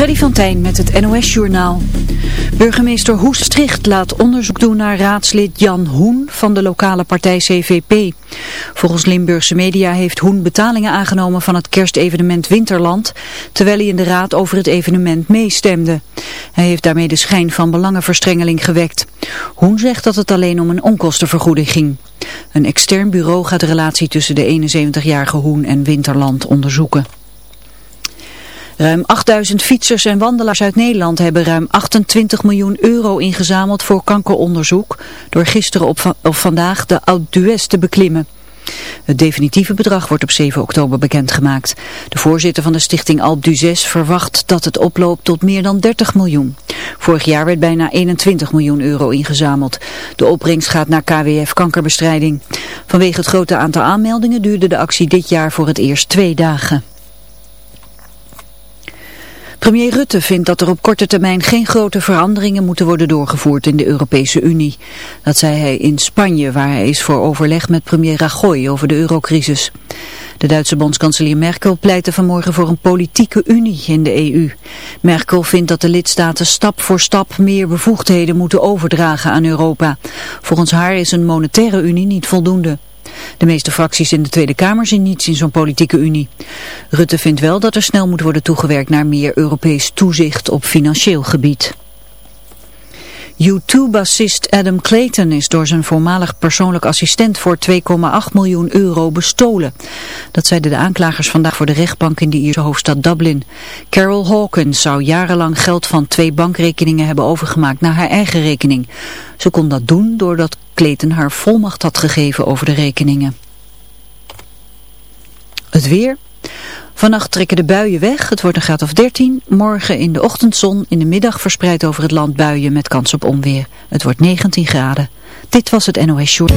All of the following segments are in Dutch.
Freddy van met het NOS-journaal. Burgemeester Hoestricht laat onderzoek doen naar raadslid Jan Hoen van de lokale partij CVP. Volgens Limburgse media heeft Hoen betalingen aangenomen van het kerstevenement Winterland, terwijl hij in de raad over het evenement meestemde. Hij heeft daarmee de schijn van belangenverstrengeling gewekt. Hoen zegt dat het alleen om een onkostenvergoeding ging. Een extern bureau gaat de relatie tussen de 71-jarige Hoen en Winterland onderzoeken. Ruim 8000 fietsers en wandelaars uit Nederland hebben ruim 28 miljoen euro ingezameld voor kankeronderzoek door gisteren op of vandaag de d'Huez te beklimmen. Het definitieve bedrag wordt op 7 oktober bekendgemaakt. De voorzitter van de stichting d'Huez verwacht dat het oploopt tot meer dan 30 miljoen. Vorig jaar werd bijna 21 miljoen euro ingezameld. De opbrengst gaat naar KWF kankerbestrijding. Vanwege het grote aantal aanmeldingen duurde de actie dit jaar voor het eerst twee dagen. Premier Rutte vindt dat er op korte termijn geen grote veranderingen moeten worden doorgevoerd in de Europese Unie. Dat zei hij in Spanje, waar hij is voor overleg met premier Rajoy over de eurocrisis. De Duitse bondskanselier Merkel pleitte vanmorgen voor een politieke unie in de EU. Merkel vindt dat de lidstaten stap voor stap meer bevoegdheden moeten overdragen aan Europa. Volgens haar is een monetaire unie niet voldoende. De meeste fracties in de Tweede Kamer zien niets in zo'n politieke unie. Rutte vindt wel dat er snel moet worden toegewerkt naar meer Europees toezicht op financieel gebied. U2-bassist Adam Clayton is door zijn voormalig persoonlijk assistent voor 2,8 miljoen euro bestolen. Dat zeiden de aanklagers vandaag voor de rechtbank in de Ierse hoofdstad Dublin. Carol Hawkins zou jarenlang geld van twee bankrekeningen hebben overgemaakt naar haar eigen rekening. Ze kon dat doen doordat Clayton haar volmacht had gegeven over de rekeningen. Het weer... Vannacht trekken de buien weg. Het wordt een graad of 13. Morgen in de ochtendzon. In de middag verspreid over het land buien met kans op onweer. Het wordt 19 graden. Dit was het NOS Short.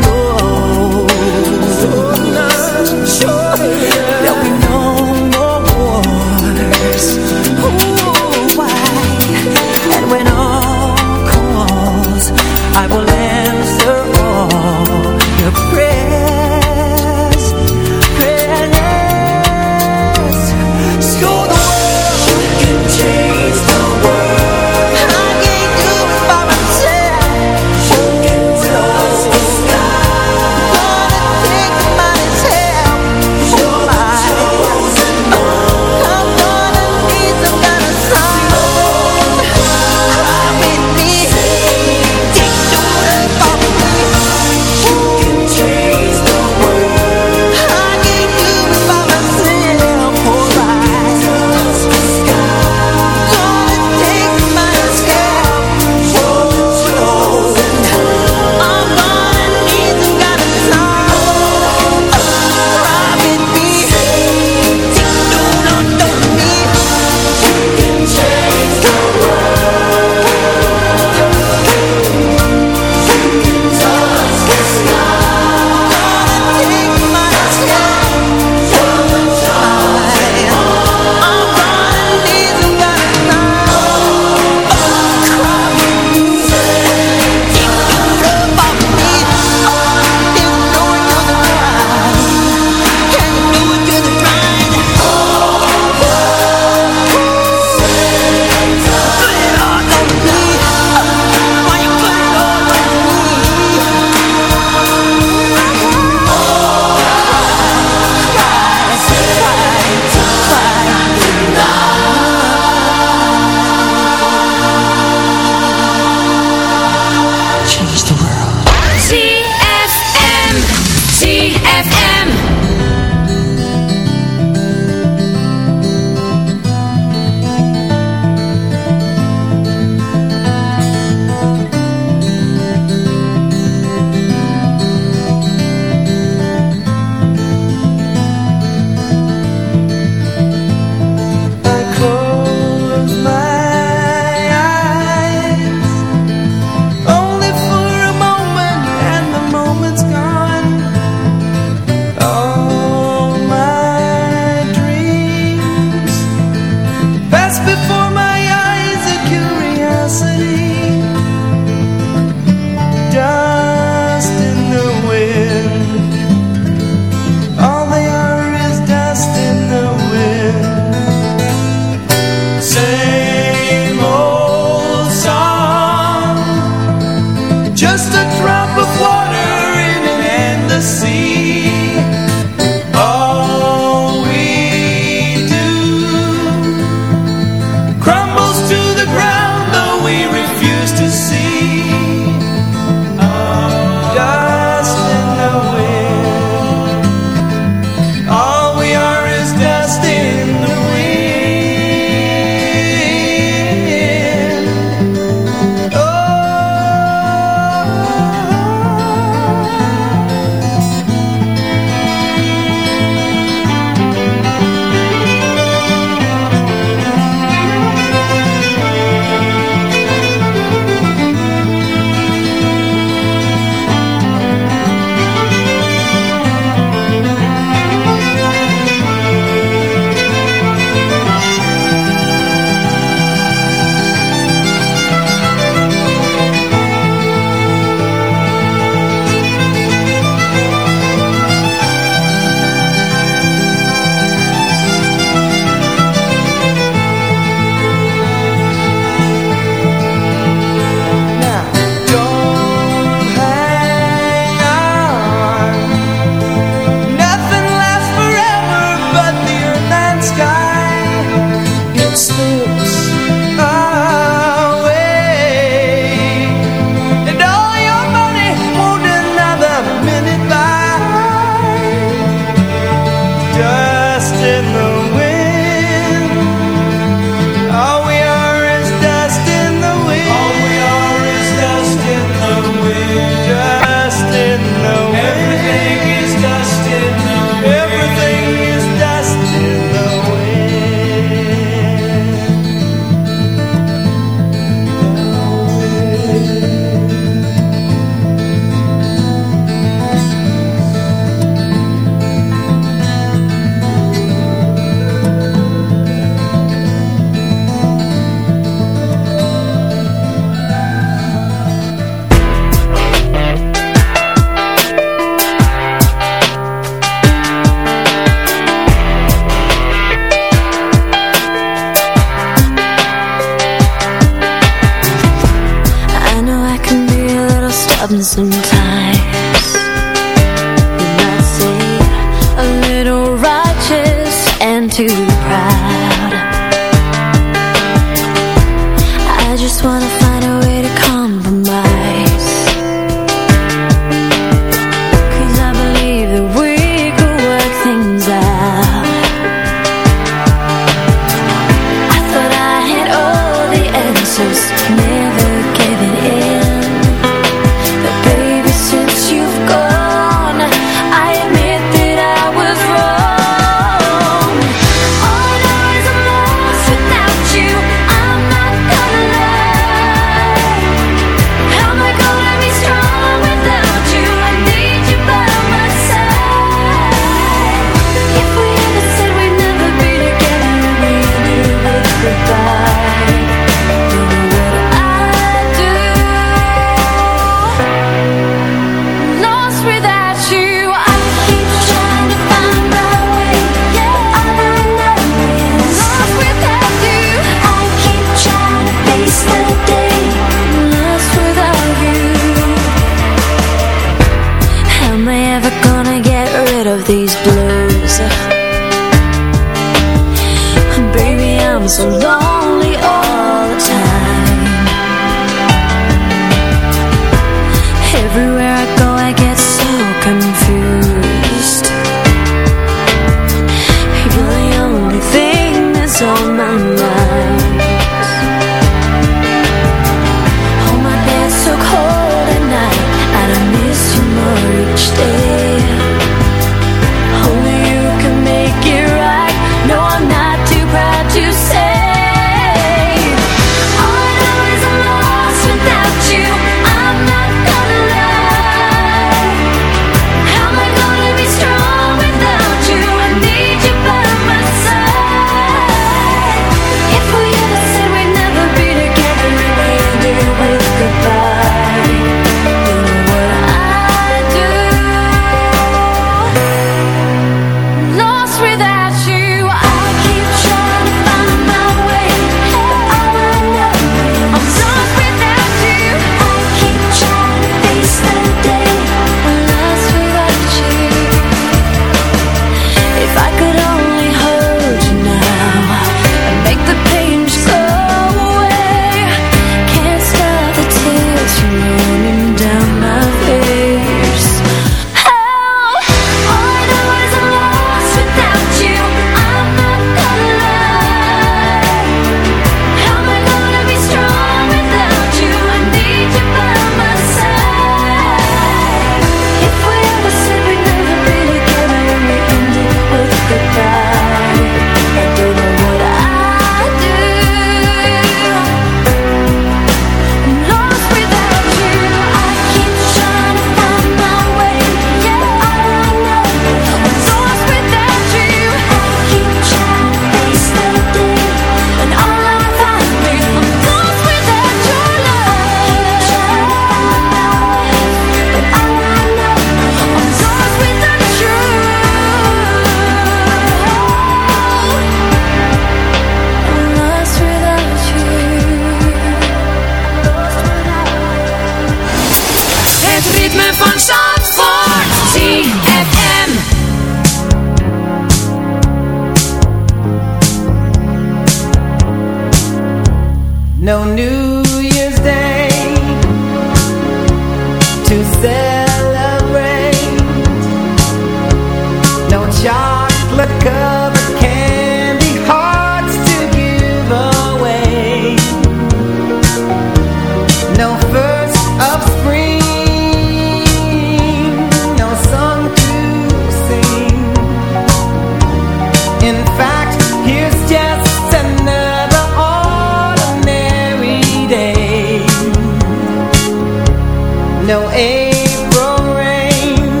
No April rain.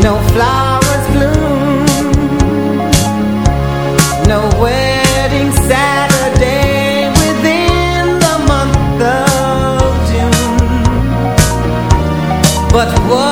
No flowers bloom. No wedding Saturday Within the month of June. But what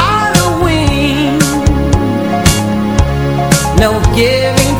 no giving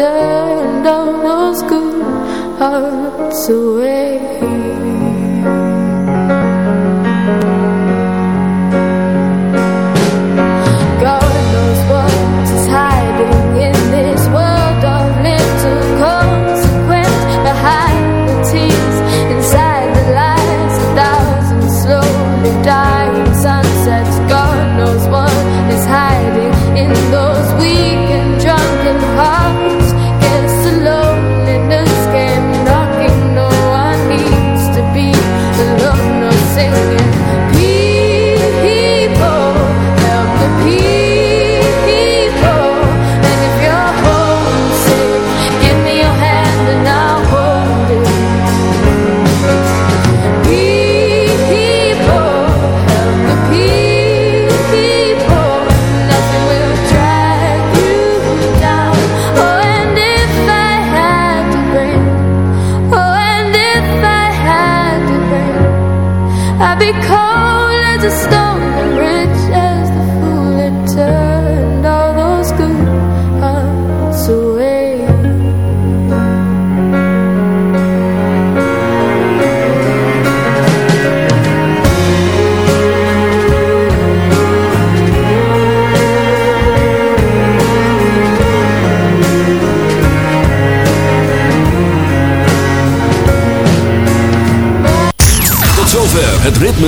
turned all those good hearts away.